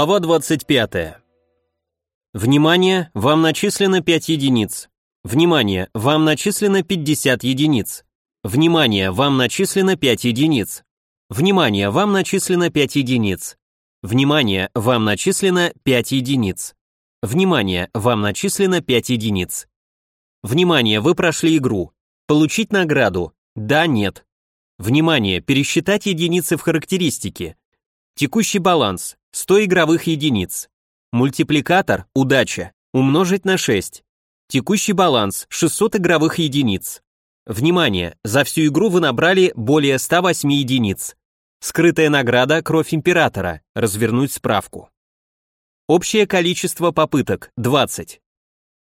Глава 25. Внимание, вам начислено 5 единиц. Внимание, вам начислено 50 единиц. Внимание, вам начислено 5 единиц. Внимание, вам начислено 5 единиц. Внимание, вам начислено 5 единиц. Внимание, вам начислено 5 единиц. Внимание, вы прошли игру. Получить награду. Да, нет. Внимание, пересчитать единицы в характеристике. Текущий баланс 100 игровых единиц. Мультипликатор удача умножить на 6. Текущий баланс 600 игровых единиц. Внимание, за всю игру вы набрали более 108 единиц. Скрытая награда кровь императора. Развернуть справку. Общее количество попыток 20.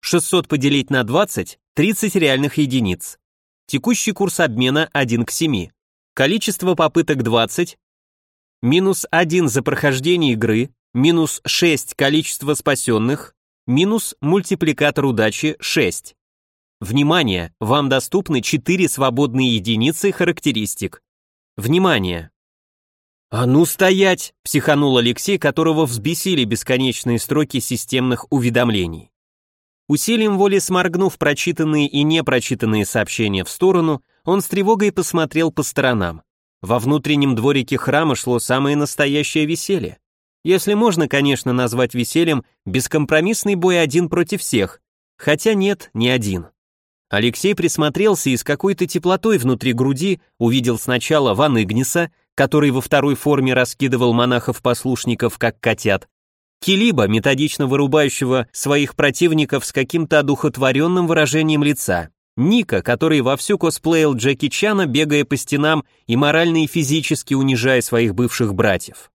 600 поделить на 20 30 реальных единиц. Текущий курс обмена 1 к 7. Количество попыток 20, минус 1 за прохождение игры, минус 6 количество спасенных, минус мультипликатор удачи 6. Внимание, вам доступны 4 свободные единицы характеристик. Внимание! «А ну стоять!» – психанул Алексей, которого взбесили бесконечные строки системных уведомлений. Усилием воли сморгнув прочитанные и непрочитанные сообщения в сторону, он с тревогой посмотрел по сторонам. Во внутреннем дворике храма шло самое настоящее веселье. Если можно, конечно, назвать весельем бескомпромиссный бой один против всех, хотя нет, не один. Алексей присмотрелся и с какой-то теплотой внутри груди увидел сначала Ван Игниса, который во второй форме раскидывал монахов-послушников как котят, Килиба, методично вырубающего своих противников с каким-то одухотворенным выражением лица. Ника, который вовсю косплеил Джеки Чана, бегая по стенам и морально и физически унижая своих бывших братьев.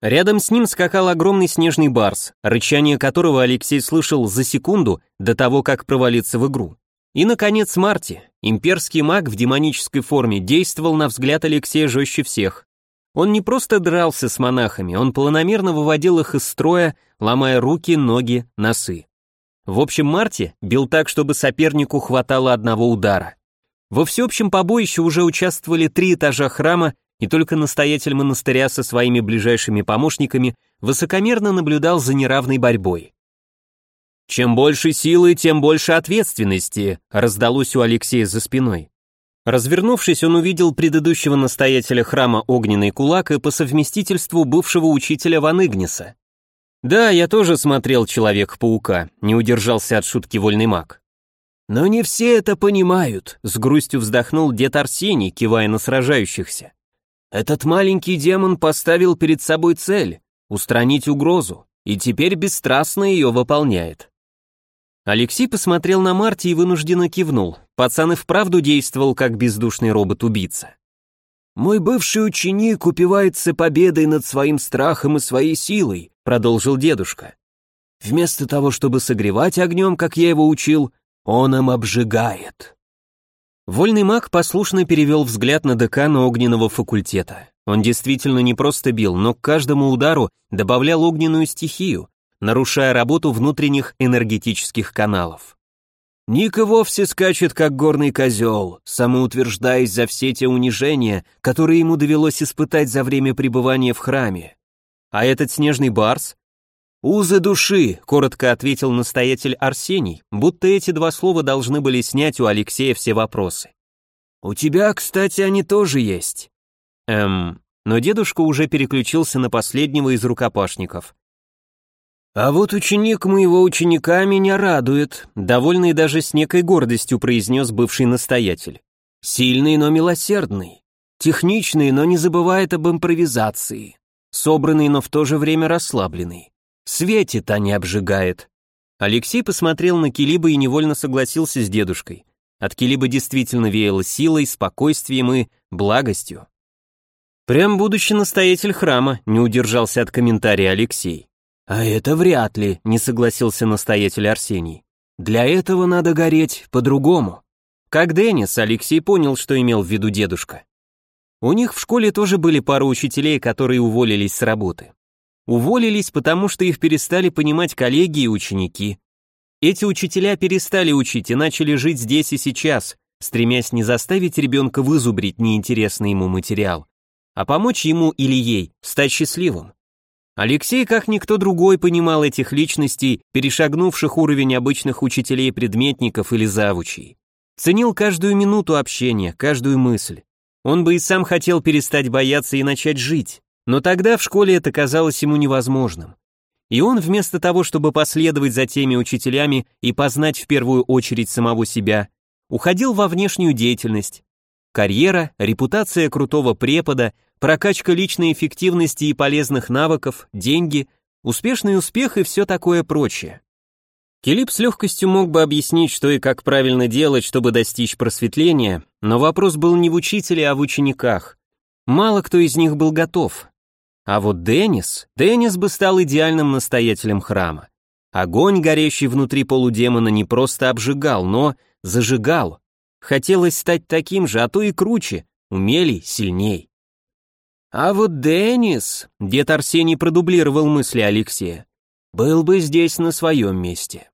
Рядом с ним скакал огромный снежный барс, рычание которого Алексей слышал за секунду до того, как провалиться в игру. И, наконец, Марти, имперский маг в демонической форме, действовал на взгляд Алексея жестче всех. Он не просто дрался с монахами, он планомерно выводил их из строя, ломая руки, ноги, носы. В общем, Марти бил так, чтобы сопернику хватало одного удара. Во всеобщем побоище уже участвовали три этажа храма, и только настоятель монастыря со своими ближайшими помощниками высокомерно наблюдал за неравной борьбой. «Чем больше силы, тем больше ответственности», раздалось у Алексея за спиной. Развернувшись, он увидел предыдущего настоятеля храма Огненный Кулак и по совместительству бывшего учителя Ван Игниса. «Да, я тоже смотрел Человек-паука», — не удержался от шутки вольный маг. «Но не все это понимают», — с грустью вздохнул дед Арсений, кивая на сражающихся. «Этот маленький демон поставил перед собой цель — устранить угрозу, и теперь бесстрастно ее выполняет. Алексей посмотрел на Марти и вынужденно кивнул. Пацан и вправду действовал как бездушный робот-убийца. «Мой бывший ученик упивается победой над своим страхом и своей силой», продолжил дедушка. «Вместо того, чтобы согревать огнем, как я его учил, он им обжигает». Вольный маг послушно перевел взгляд на декана огненного факультета. Он действительно не просто бил, но к каждому удару добавлял огненную стихию, нарушая работу внутренних энергетических каналов. Ника вовсе скачет, как горный козел, самоутверждаясь за все те унижения, которые ему довелось испытать за время пребывания в храме. А этот снежный барс? «Узы души», — коротко ответил настоятель Арсений, будто эти два слова должны были снять у Алексея все вопросы. «У тебя, кстати, они тоже есть». Эм, но дедушка уже переключился на последнего из рукопашников. «А вот ученик моего ученика меня радует», довольный даже с некой гордостью произнес бывший настоятель. «Сильный, но милосердный. Техничный, но не забывает об импровизации. Собранный, но в то же время расслабленный. Светит, а не обжигает». Алексей посмотрел на Килиба и невольно согласился с дедушкой. От Килиба действительно веяло силой, спокойствием и благостью. Прям будущий настоятель храма, не удержался от комментария Алексей. «А это вряд ли», — не согласился настоятель Арсений. «Для этого надо гореть по-другому». Как Деннис, Алексей понял, что имел в виду дедушка. У них в школе тоже были пара учителей, которые уволились с работы. Уволились, потому что их перестали понимать коллеги и ученики. Эти учителя перестали учить и начали жить здесь и сейчас, стремясь не заставить ребенка вызубрить неинтересный ему материал, а помочь ему или ей стать счастливым. Алексей, как никто другой, понимал этих личностей, перешагнувших уровень обычных учителей-предметников или завучей. Ценил каждую минуту общения, каждую мысль. Он бы и сам хотел перестать бояться и начать жить, но тогда в школе это казалось ему невозможным. И он вместо того, чтобы последовать за теми учителями и познать в первую очередь самого себя, уходил во внешнюю деятельность. Карьера, репутация крутого препода, прокачка личной эффективности и полезных навыков, деньги, успешный успех и все такое прочее. Килип с легкостью мог бы объяснить, что и как правильно делать, чтобы достичь просветления, но вопрос был не в учителе, а в учениках. Мало кто из них был готов. А вот Деннис, Деннис бы стал идеальным настоятелем храма. Огонь, горящий внутри полудемона, не просто обжигал, но зажигал. Хотелось стать таким же, а то и круче, умелей, сильней. А вот Деннис, дед Арсений продублировал мысли Алексея, был бы здесь на своем месте.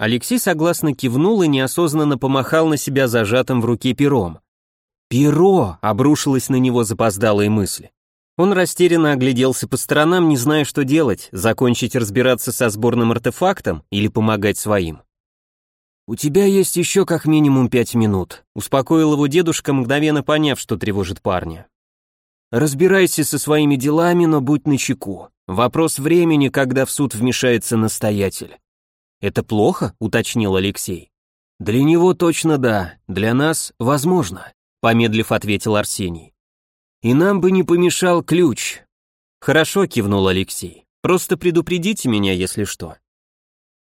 Алексей согласно кивнул и неосознанно помахал на себя зажатым в руке пером. «Перо!» — обрушилась на него запоздалая мысль. Он растерянно огляделся по сторонам, не зная, что делать, закончить разбираться со сборным артефактом или помогать своим. «У тебя есть еще как минимум пять минут», — успокоил его дедушка, мгновенно поняв, что тревожит парня. «Разбирайся со своими делами, но будь начеку. Вопрос времени, когда в суд вмешается настоятель. «Это плохо?» — уточнил Алексей. «Для него точно да, для нас возможно», — помедлив ответил Арсений. «И нам бы не помешал ключ». «Хорошо», — кивнул Алексей. «Просто предупредите меня, если что».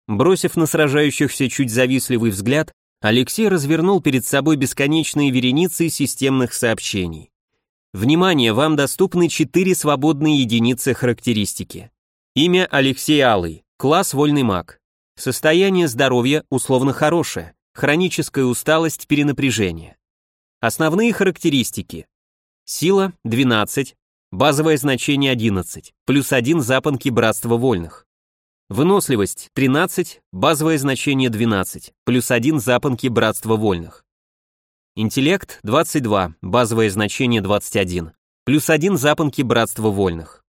Бросив на сражающихся чуть завистливый взгляд, Алексей развернул перед собой бесконечные вереницы системных сообщений. Внимание, вам доступны четыре свободные единицы характеристики. Имя Алексей Алый, класс вольный маг, Состояние здоровья условно хорошее, хроническая усталость, перенапряжение. Основные характеристики. Сила 12, базовое значение 11, плюс 1 запонки братства вольных. Выносливость 13, базовое значение 12, плюс 1 запонки братства вольных. Интеллект 22, базовое значение 21, плюс 1 запонки братства вольных.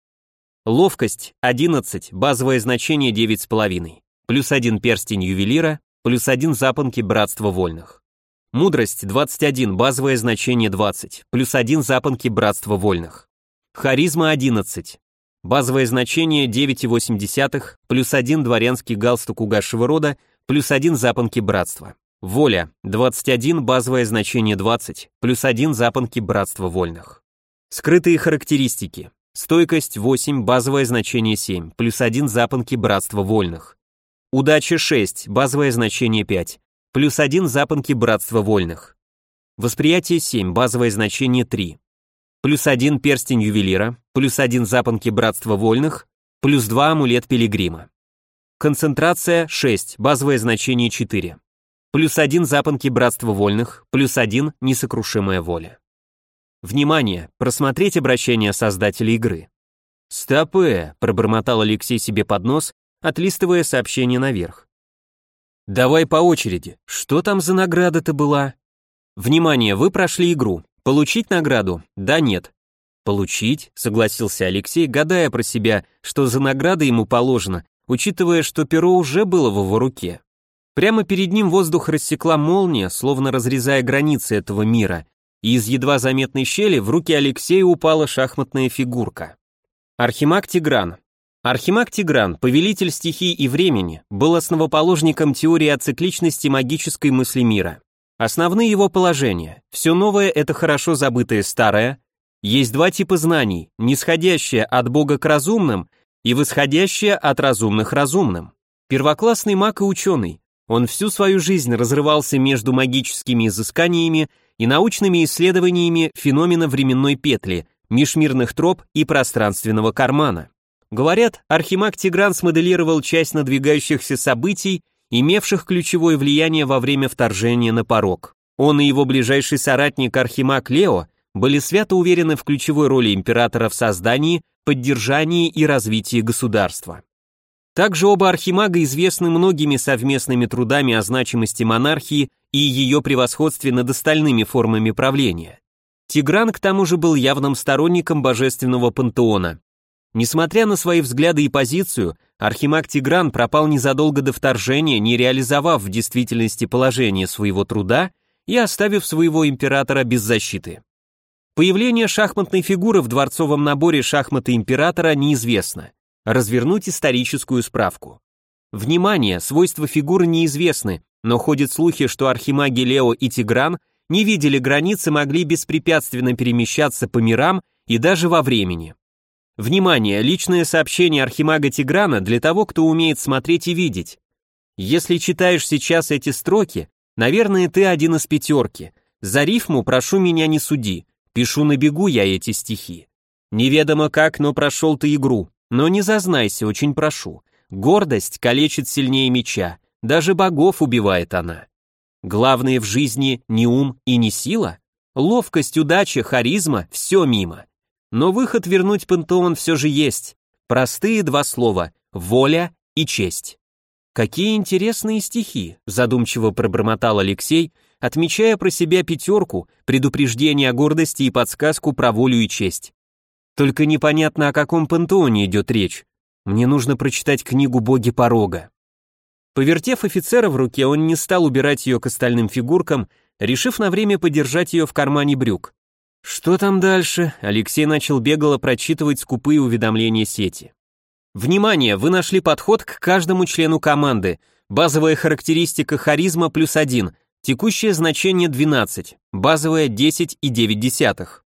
Ловкость 11, базовое значение 9,5 плюс один перстень ювелира, плюс один запонки братства вольных. Мудрость 21, базовое значение 20, плюс один запонки братства вольных. Харизма 11, базовое значение 9,8, плюс один дворянский галстук угасшего рода, плюс один запонки братства. Воля 21, базовое значение 20, плюс один запонки братства вольных. Скрытые характеристики. Стойкость 8, базовое значение 7, плюс один запонки братства вольных. Удача 6, базовое значение 5. Плюс 1 запонки братства вольных. Восприятие 7, базовое значение 3. Плюс 1 перстень ювелира, плюс 1 запонки братства вольных, плюс 2 амулет пилигрима. Концентрация 6, базовое значение 4. Плюс 1 запонки братства вольных, плюс 1 несокрушимая воля. Внимание, просмотреть обращение создателя игры. «Стопэ», — пробормотал Алексей себе под нос отлистывая сообщение наверх. «Давай по очереди. Что там за награда-то была?» «Внимание, вы прошли игру. Получить награду? Да, нет». «Получить?» — согласился Алексей, гадая про себя, что за награда ему положено, учитывая, что перо уже было в его руке. Прямо перед ним воздух рассекла молния, словно разрезая границы этого мира, и из едва заметной щели в руки Алексея упала шахматная фигурка. Архимаг Тигран, Архимаг Тигран, повелитель стихий и времени, был основоположником теории о цикличности магической мысли мира. Основные его положения. Все новое – это хорошо забытое старое. Есть два типа знаний, нисходящее от Бога к разумным и восходящее от разумных разумным. Первоклассный маг и ученый. Он всю свою жизнь разрывался между магическими изысканиями и научными исследованиями феномена временной петли, межмирных троп и пространственного кармана. Говорят, Архимаг Тигран смоделировал часть надвигающихся событий, имевших ключевое влияние во время вторжения на порог. Он и его ближайший соратник Архимаг Лео были свято уверены в ключевой роли императора в создании, поддержании и развитии государства. Также оба архимага известны многими совместными трудами о значимости монархии и ее превосходстве над остальными формами правления. Тигран к тому же был явным сторонником божественного пантеона, Несмотря на свои взгляды и позицию, Архимаг Тигран пропал незадолго до вторжения, не реализовав в действительности положение своего труда и оставив своего императора без защиты. Появление шахматной фигуры в дворцовом наборе шахматы императора неизвестно. Развернуть историческую справку. Внимание, свойства фигуры неизвестны, но ходят слухи, что архимаги Лео и Тигран не видели границы, могли беспрепятственно перемещаться по мирам и даже во времени. Внимание, личное сообщение Архимага Тиграна для того, кто умеет смотреть и видеть. Если читаешь сейчас эти строки, наверное, ты один из пятерки. За рифму прошу меня не суди, пишу на бегу я эти стихи. Неведомо как, но прошел ты игру, но не зазнайся, очень прошу. Гордость калечит сильнее меча, даже богов убивает она. Главное в жизни не ум и не сила, ловкость, удача, харизма, все мимо. Но выход вернуть пантеон все же есть. Простые два слова – воля и честь. Какие интересные стихи, задумчиво пробормотал Алексей, отмечая про себя пятерку, предупреждение о гордости и подсказку про волю и честь. Только непонятно, о каком пантеоне идет речь. Мне нужно прочитать книгу «Боги порога». Повертев офицера в руке, он не стал убирать ее к остальным фигуркам, решив на время подержать ее в кармане брюк. Что там дальше? Алексей начал бегло прочитывать скупые уведомления сети. Внимание, вы нашли подход к каждому члену команды. Базовая характеристика харизма плюс 1, текущее значение 12, базовая 10 и 9 десятых.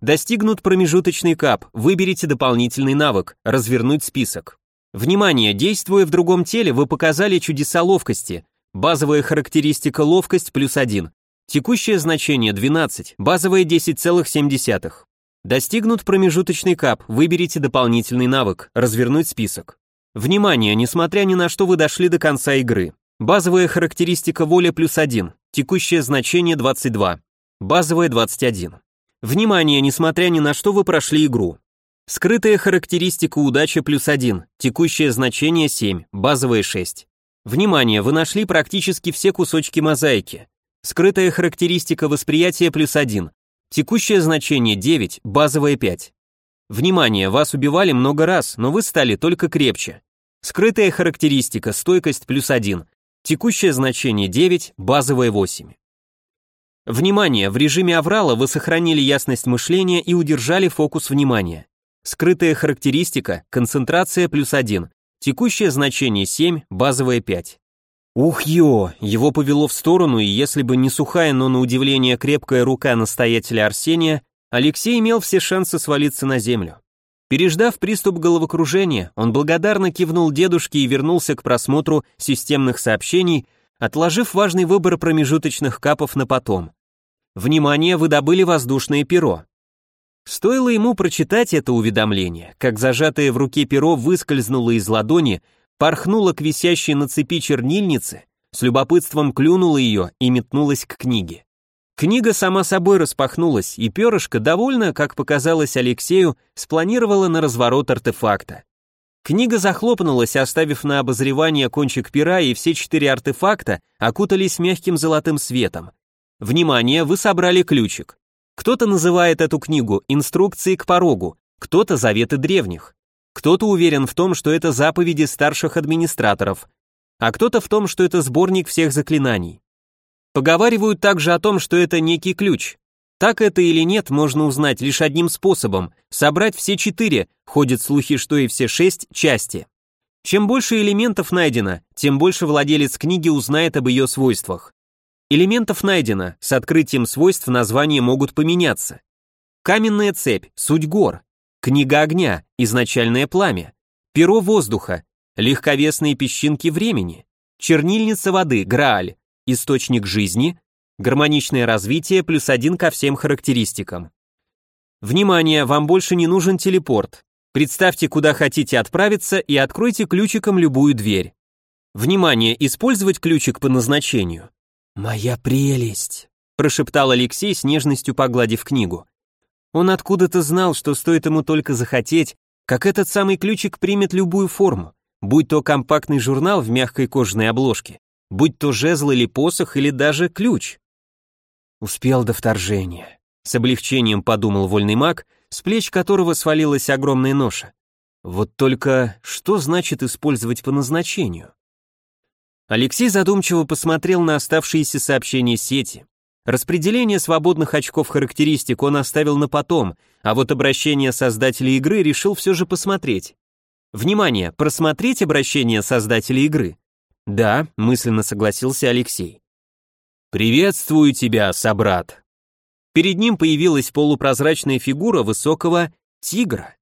Достигнут промежуточный кап, выберите дополнительный навык, развернуть список. Внимание, действуя в другом теле, вы показали чудеса ловкости. Базовая характеристика ловкость плюс 1, Текущее значение 12, базовое 10,7. Достигнут промежуточный кап, выберите дополнительный навык, развернуть список. Внимание, несмотря ни на что вы дошли до конца игры. Базовая характеристика воля плюс 1, текущее значение 22, базовое 21. Внимание, несмотря ни на что вы прошли игру. Скрытая характеристика удача плюс 1, текущее значение 7, базовое 6. Внимание, вы нашли практически все кусочки мозаики. Скрытая характеристика восприятия плюс 1. Текущее значение 9, базовое 5. Внимание, вас убивали много раз, но вы стали только крепче. Скрытая характеристика стойкость плюс 1. Текущее значение 9, базовое 8. Внимание, в режиме аврала вы сохранили ясность мышления и удержали фокус внимания. Скрытая характеристика концентрация плюс 1. Текущее значение 7, базовое 5. Ух ё, его повело в сторону, и если бы не сухая, но на удивление крепкая рука настоятеля Арсения, Алексей имел все шансы свалиться на землю. Переждав приступ головокружения, он благодарно кивнул дедушке и вернулся к просмотру системных сообщений, отложив важный выбор промежуточных капов на потом. Внимание, вы добыли воздушное перо. Стоило ему прочитать это уведомление, как зажатое в руке перо выскользнуло из ладони, порхнула к висящей на цепи чернильнице, с любопытством клюнула ее и метнулась к книге. Книга сама собой распахнулась, и перышко, довольно, как показалось Алексею, спланировала на разворот артефакта. Книга захлопнулась, оставив на обозревание кончик пера, и все четыре артефакта окутались мягким золотым светом. Внимание, вы собрали ключик. Кто-то называет эту книгу «Инструкции к порогу», кто-то «Заветы древних». Кто-то уверен в том, что это заповеди старших администраторов, а кто-то в том, что это сборник всех заклинаний. Поговаривают также о том, что это некий ключ. Так это или нет, можно узнать лишь одним способом – собрать все четыре, ходят слухи, что и все шесть, части. Чем больше элементов найдено, тем больше владелец книги узнает об ее свойствах. Элементов найдено, с открытием свойств названия могут поменяться. Каменная цепь, суть гор, Книга огня, изначальное пламя. Перо воздуха, легковесные песчинки времени. Чернильница воды, Грааль, источник жизни, гармоничное развитие плюс один ко всем характеристикам. Внимание, вам больше не нужен телепорт. Представьте, куда хотите отправиться и откройте ключиком любую дверь. Внимание, использовать ключик по назначению. «Моя прелесть», – прошептал Алексей с нежностью погладив книгу. Он откуда-то знал, что стоит ему только захотеть, как этот самый ключик примет любую форму, будь то компактный журнал в мягкой кожаной обложке, будь то жезл или посох, или даже ключ. Успел до вторжения. С облегчением подумал вольный маг, с плеч которого свалилась огромная ноша. Вот только что значит использовать по назначению? Алексей задумчиво посмотрел на оставшиеся сообщения сети. Распределение свободных очков характеристик он оставил на потом, а вот обращение создателя игры решил все же посмотреть. Внимание, просмотреть обращение создателя игры. Да, мысленно согласился Алексей. «Приветствую тебя, собрат!» Перед ним появилась полупрозрачная фигура высокого тигра.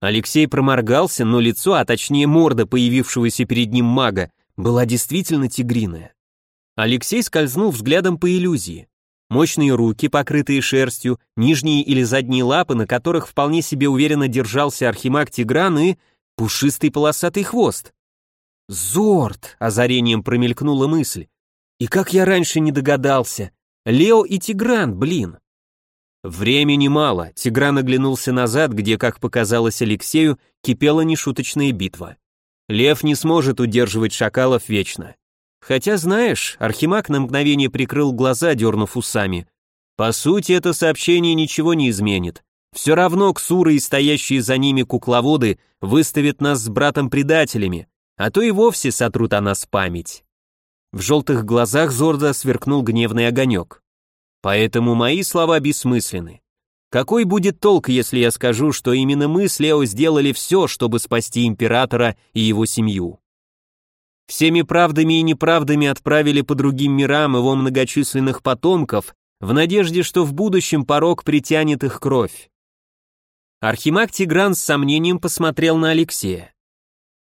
Алексей проморгался, но лицо, а точнее морда появившегося перед ним мага, была действительно тигриная. Алексей скользнул взглядом по иллюзии. Мощные руки, покрытые шерстью, нижние или задние лапы, на которых вполне себе уверенно держался архимаг Тигран и пушистый полосатый хвост. «Зорд!» — озарением промелькнула мысль. «И как я раньше не догадался! Лео и Тигран, блин!» Времени мало, Тигран оглянулся назад, где, как показалось Алексею, кипела нешуточная битва. Лев не сможет удерживать шакалов вечно. Хотя, знаешь, Архимаг на мгновение прикрыл глаза, дернув усами. По сути, это сообщение ничего не изменит. Все равно ксуры и стоящие за ними кукловоды выставят нас с братом предателями, а то и вовсе сотрут о нас память. В желтых глазах Зорда сверкнул гневный огонек. Поэтому мои слова бессмысленны. Какой будет толк, если я скажу, что именно мы с Лео сделали все, чтобы спасти императора и его семью? Всеми правдами и неправдами отправили по другим мирам его многочисленных потомков в надежде, что в будущем порог притянет их кровь. Архимаг Тигран с сомнением посмотрел на Алексея.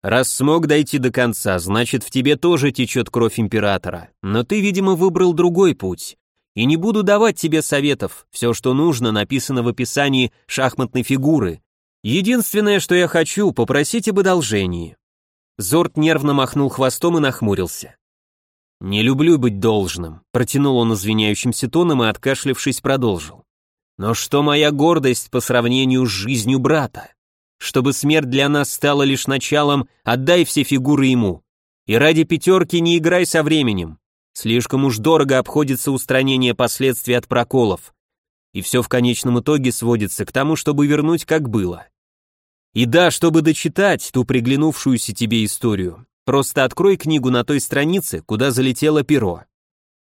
«Раз смог дойти до конца, значит, в тебе тоже течет кровь императора, но ты, видимо, выбрал другой путь. И не буду давать тебе советов, все, что нужно, написано в описании шахматной фигуры. Единственное, что я хочу, попросить об одолжении. Зорт нервно махнул хвостом и нахмурился. «Не люблю быть должным», — протянул он извиняющимся тоном и, откашлившись, продолжил. «Но что моя гордость по сравнению с жизнью брата? Чтобы смерть для нас стала лишь началом, отдай все фигуры ему. И ради пятерки не играй со временем. Слишком уж дорого обходится устранение последствий от проколов. И все в конечном итоге сводится к тому, чтобы вернуть как было. И да, чтобы дочитать ту приглянувшуюся тебе историю, просто открой книгу на той странице, куда залетело перо.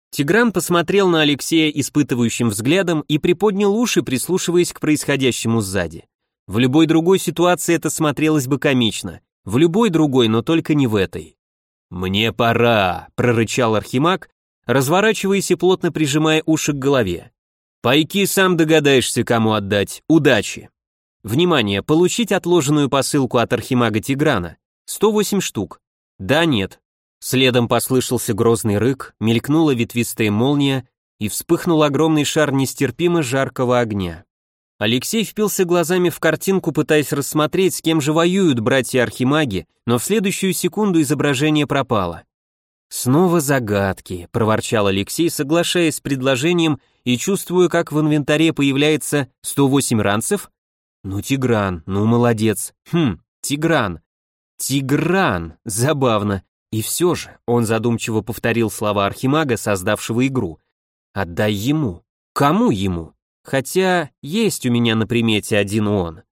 Тигран посмотрел на Алексея испытывающим взглядом и приподнял уши, прислушиваясь к происходящему сзади. В любой другой ситуации это смотрелось бы комично, в любой другой, но только не в этой. «Мне пора», — прорычал Архимаг, разворачиваясь и плотно прижимая уши к голове. «Пайки сам догадаешься, кому отдать. Удачи!» Внимание, получить отложенную посылку от архимага Тиграна. 108 штук. Да, нет. Следом послышался грозный рык, мелькнула ветвистая молния и вспыхнул огромный шар нестерпимо жаркого огня. Алексей впился глазами в картинку, пытаясь рассмотреть, с кем же воюют братья-архимаги, но в следующую секунду изображение пропало. «Снова загадки», — проворчал Алексей, соглашаясь с предложением и чувствуя, как в инвентаре появляется 108 ранцев, ну, Тигран, ну, молодец. Хм, Тигран. Тигран, забавно. И все же, он задумчиво повторил слова Архимага, создавшего игру. Отдай ему. Кому ему? Хотя есть у меня на примете один он.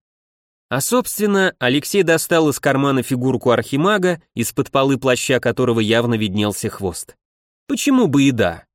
А собственно, Алексей достал из кармана фигурку Архимага, из-под полы плаща которого явно виднелся хвост. Почему бы и да?